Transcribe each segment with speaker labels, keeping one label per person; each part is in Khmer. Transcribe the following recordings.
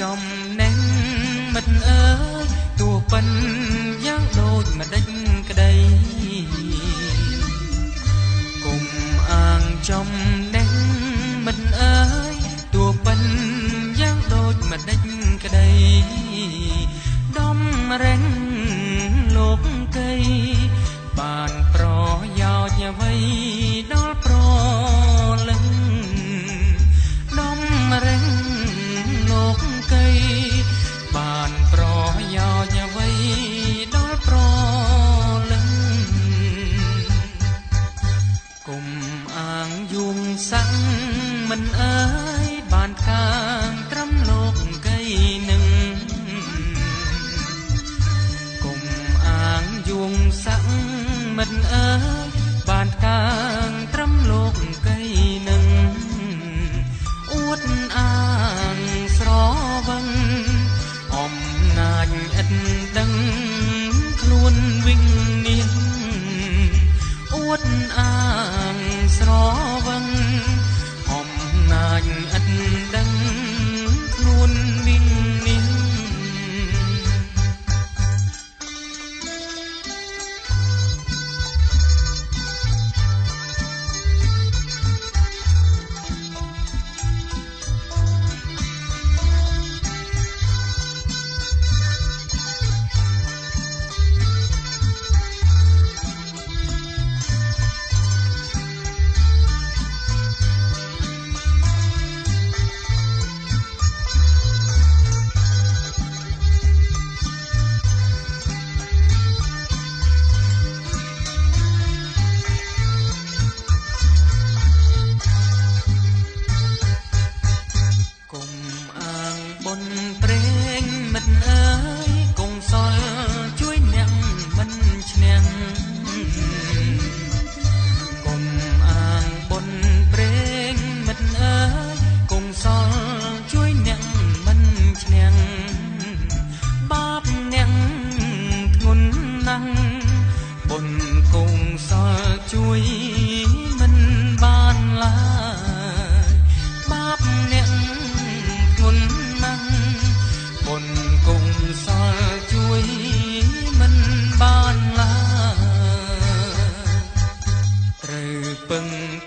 Speaker 1: ចំណេញមិនអើយទោះប៉ិនយ៉ាងដូចម្ដេចក្ដីកុំអាងចំណេញ អាងយងសាំងមិនអើយបានខាងត្រឹមលោកកៃនឹងគុំអាងយងសាំងមិនអើយបានខាងត្រឹមលោកកៃនឹងអួតអាងស្រវឹងអំណាចឥតដឹងខ្លួនវិញនេះអួតអា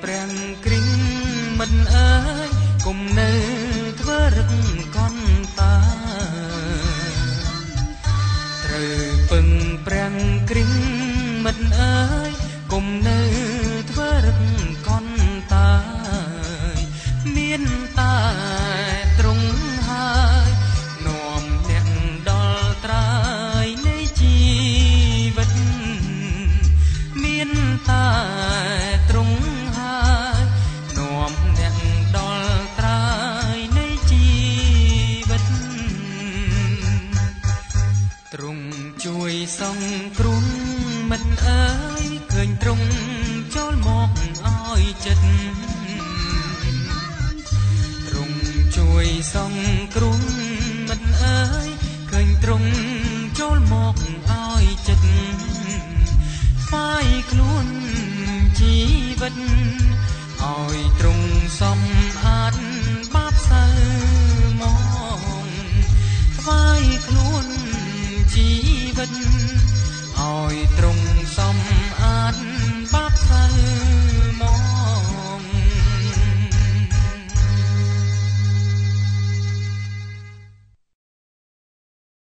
Speaker 1: ប្រាំងគ្រីងមិនអើយគុំនៅធ្វើរឹកកន់តាត្រូវពឹងប្រាំង ទ្រង់ជួយសង្គ្រោះមិនអើយឃើញទ្រង់ចូលមកឲ្យចិត្តទ្រង់ជួយសង្គ្រោះមិនអើយឃើញទ្រង់ចូលមកឲ្យចិត្តស្វាយខ្លួនជីវិតឲ្យទ្រង់សំអាចបាបសៅ